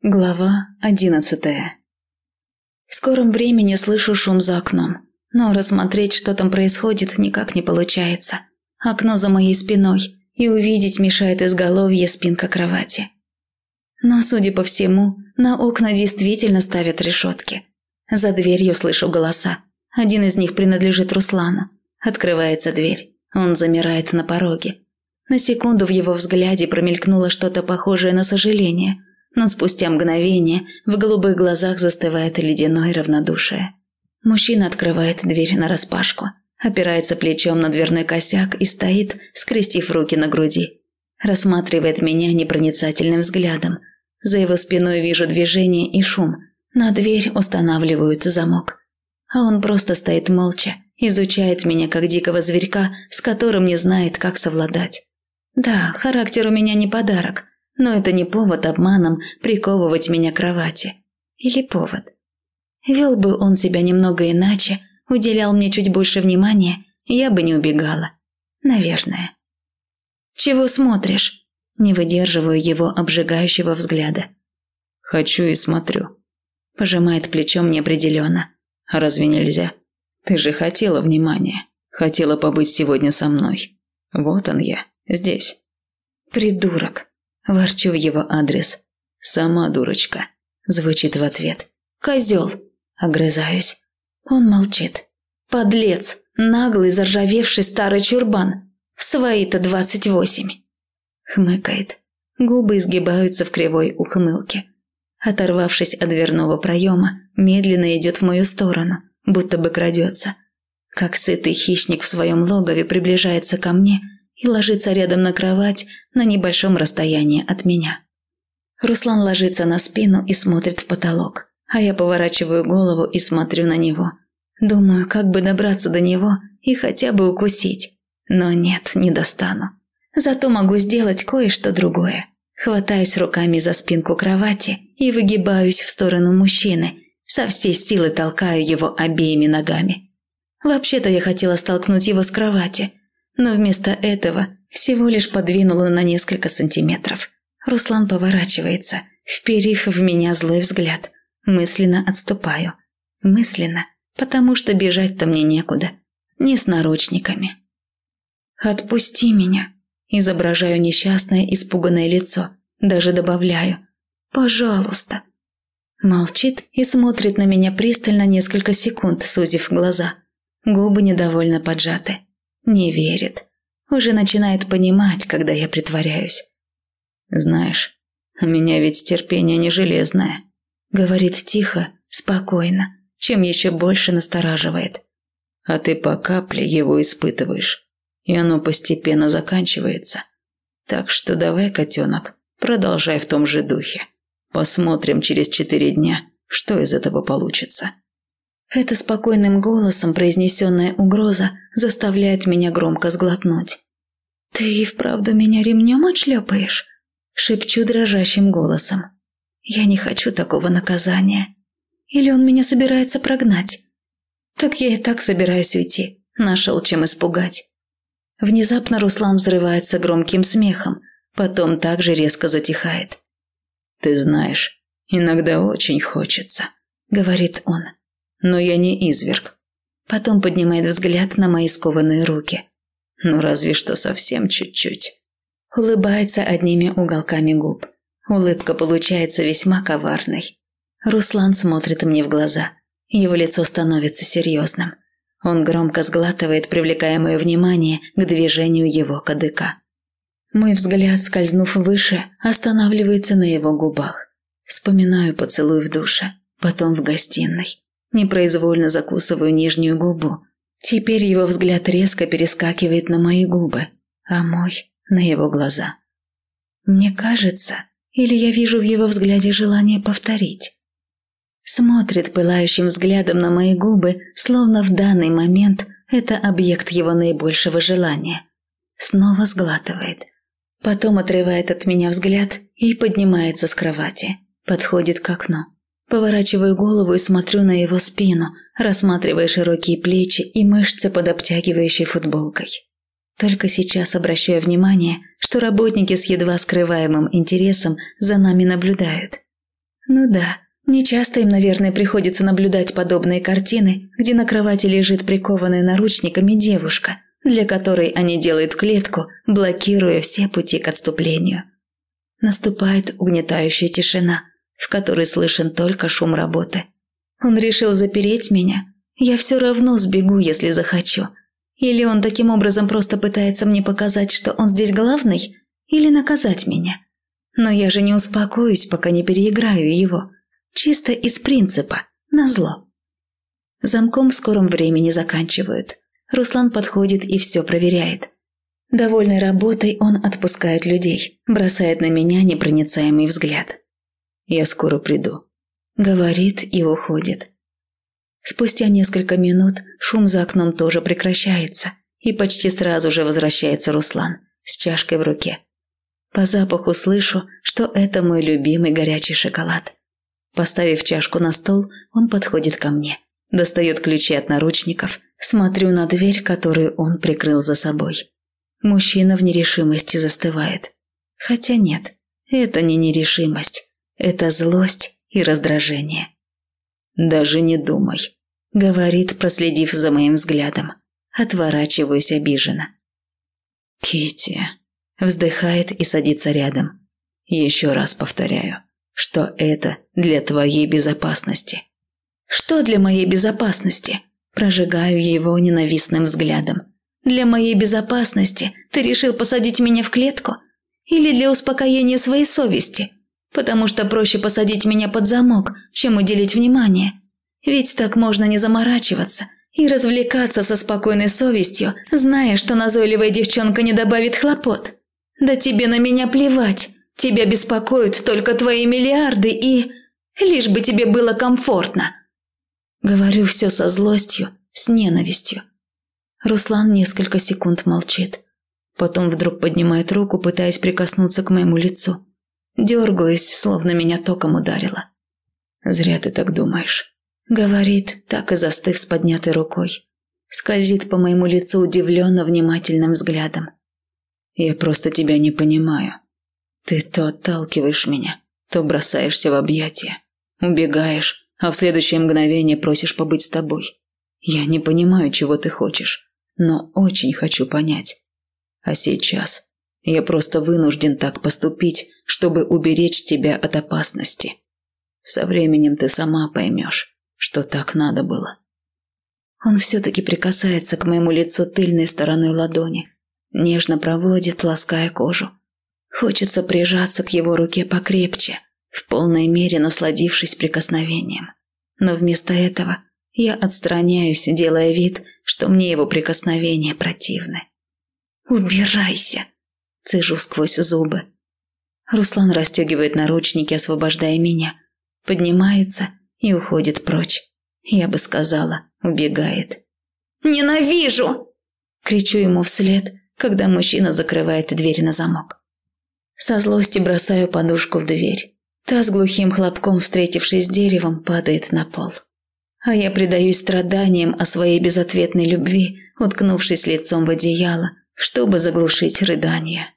Глава одиннадцатая В скором времени слышу шум за окном, но рассмотреть, что там происходит, никак не получается. Окно за моей спиной, и увидеть мешает изголовье спинка кровати. Но, судя по всему, на окна действительно ставят решетки. За дверью слышу голоса. Один из них принадлежит Руслану. Открывается дверь. Он замирает на пороге. На секунду в его взгляде промелькнуло что-то похожее на сожаление – но спустя мгновение в голубых глазах застывает ледяное равнодушие. Мужчина открывает дверь нараспашку, опирается плечом на дверной косяк и стоит, скрестив руки на груди. Рассматривает меня непроницательным взглядом. За его спиной вижу движение и шум. На дверь устанавливают замок. А он просто стоит молча, изучает меня как дикого зверька, с которым не знает, как совладать. Да, характер у меня не подарок, но это не повод обманом приковывать меня к кровати. Или повод. Вел бы он себя немного иначе, уделял мне чуть больше внимания, я бы не убегала. Наверное. «Чего смотришь?» Не выдерживаю его обжигающего взгляда. «Хочу и смотрю». Пожимает плечом неопределенно. «А разве нельзя? Ты же хотела внимания. Хотела побыть сегодня со мной. Вот он я, здесь». «Придурок!» Ворчу в его адрес. «Сама дурочка», – звучит в ответ. «Козел!» – огрызаюсь. Он молчит. «Подлец! Наглый, заржавевший старый чурбан! В свои-то двадцать восемь!» Хмыкает. Губы изгибаются в кривой ухмылке. Оторвавшись от дверного проема, медленно идет в мою сторону, будто бы крадется. Как сытый хищник в своем логове приближается ко мне – и ложится рядом на кровать на небольшом расстоянии от меня. Руслан ложится на спину и смотрит в потолок, а я поворачиваю голову и смотрю на него. Думаю, как бы добраться до него и хотя бы укусить. Но нет, не достану. Зато могу сделать кое-что другое. Хватаюсь руками за спинку кровати и выгибаюсь в сторону мужчины, со всей силы толкаю его обеими ногами. Вообще-то я хотела столкнуть его с кровати, но вместо этого всего лишь подвинула на несколько сантиметров. Руслан поворачивается, вперив в меня злой взгляд. Мысленно отступаю. Мысленно, потому что бежать-то мне некуда. Не с наручниками. «Отпусти меня!» Изображаю несчастное, испуганное лицо. Даже добавляю. «Пожалуйста!» Молчит и смотрит на меня пристально несколько секунд, сузив глаза. Губы недовольно поджаты. Не верит. Уже начинает понимать, когда я притворяюсь. «Знаешь, у меня ведь терпение не железное», — говорит тихо, спокойно, чем еще больше настораживает. «А ты по капле его испытываешь, и оно постепенно заканчивается. Так что давай, котенок, продолжай в том же духе. Посмотрим через четыре дня, что из этого получится». Эта спокойным голосом произнесенная угроза заставляет меня громко сглотнуть. «Ты и вправду меня ремнем отшлепаешь?» – шепчу дрожащим голосом. «Я не хочу такого наказания. Или он меня собирается прогнать?» «Так я и так собираюсь уйти. Нашел чем испугать». Внезапно Руслан взрывается громким смехом, потом также резко затихает. «Ты знаешь, иногда очень хочется», — говорит он но я не изверг. Потом поднимает взгляд на мои скованные руки. Ну разве что совсем чуть-чуть. Улыбается одними уголками губ. Улыбка получается весьма коварной. Руслан смотрит мне в глаза. Его лицо становится серьезным. Он громко сглатывает, привлекая мое внимание к движению его кадыка. Мой взгляд, скользнув выше, останавливается на его губах. Вспоминаю поцелуй в душе, потом в гостиной. Непроизвольно закусываю нижнюю губу. Теперь его взгляд резко перескакивает на мои губы, а мой – на его глаза. Мне кажется, или я вижу в его взгляде желание повторить. Смотрит пылающим взглядом на мои губы, словно в данный момент это объект его наибольшего желания. Снова сглатывает. Потом отрывает от меня взгляд и поднимается с кровати. Подходит к окну. Поворачиваю голову и смотрю на его спину, рассматривая широкие плечи и мышцы под обтягивающей футболкой. Только сейчас обращаю внимание, что работники с едва скрываемым интересом за нами наблюдают. Ну да, нечасто им, наверное, приходится наблюдать подобные картины, где на кровати лежит прикованная наручниками девушка, для которой они делают клетку, блокируя все пути к отступлению. Наступает угнетающая тишина, в которой слышен только шум работы. Он решил запереть меня. Я все равно сбегу, если захочу. Или он таким образом просто пытается мне показать, что он здесь главный, или наказать меня. Но я же не успокоюсь, пока не переиграю его. Чисто из принципа, назло. Замком в скором времени заканчивают. Руслан подходит и все проверяет. Довольный работой, он отпускает людей, бросает на меня непроницаемый взгляд. «Я скоро приду», — говорит и уходит. Спустя несколько минут шум за окном тоже прекращается, и почти сразу же возвращается Руслан с чашкой в руке. По запаху слышу, что это мой любимый горячий шоколад. Поставив чашку на стол, он подходит ко мне, достает ключи от наручников, смотрю на дверь, которую он прикрыл за собой. Мужчина в нерешимости застывает. Хотя нет, это не нерешимость, это злость и раздражение. «Даже не думай», — говорит, проследив за моим взглядом. Отворачиваюсь обиженно. Кити вздыхает и садится рядом. Еще раз повторяю, что это для твоей безопасности. Что для моей безопасности? Прожигаю его ненавистным взглядом. Для моей безопасности ты решил посадить меня в клетку? Или для успокоения своей совести? Потому что проще посадить меня под замок, чем уделить внимание. Ведь так можно не заморачиваться и развлекаться со спокойной совестью, зная, что назойливая девчонка не добавит хлопот. Да тебе на меня плевать. Тебя беспокоят только твои миллиарды и... Лишь бы тебе было комфортно. Говорю все со злостью, с ненавистью. Руслан несколько секунд молчит. Потом вдруг поднимает руку, пытаясь прикоснуться к моему лицу. Дергаюсь, словно меня током ударило. «Зря ты так думаешь», — говорит, так и застыв с поднятой рукой. Скользит по моему лицу удивленно внимательным взглядом. Я просто тебя не понимаю. Ты то отталкиваешь меня, то бросаешься в объятия, убегаешь, а в следующее мгновение просишь побыть с тобой. Я не понимаю, чего ты хочешь, но очень хочу понять. А сейчас я просто вынужден так поступить, чтобы уберечь тебя от опасности. Со временем ты сама поймешь, что так надо было. Он все-таки прикасается к моему лицу тыльной стороной ладони, нежно проводит, лаская кожу. Хочется прижаться к его руке покрепче, в полной мере насладившись прикосновением. Но вместо этого я отстраняюсь, делая вид, что мне его прикосновения противны. «Убирайся!» – цежу сквозь зубы. Руслан расстегивает наручники, освобождая меня, поднимается и уходит прочь. Я бы сказала, убегает. «Ненавижу!» – кричу ему вслед, когда мужчина закрывает дверь на замок. Со злости бросаю подушку в дверь. Та с глухим хлопком, встретившись с деревом, падает на пол. А я предаюсь страданиям о своей безответной любви, уткнувшись лицом в одеяло, чтобы заглушить рыдание.